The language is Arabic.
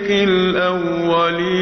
الأولين.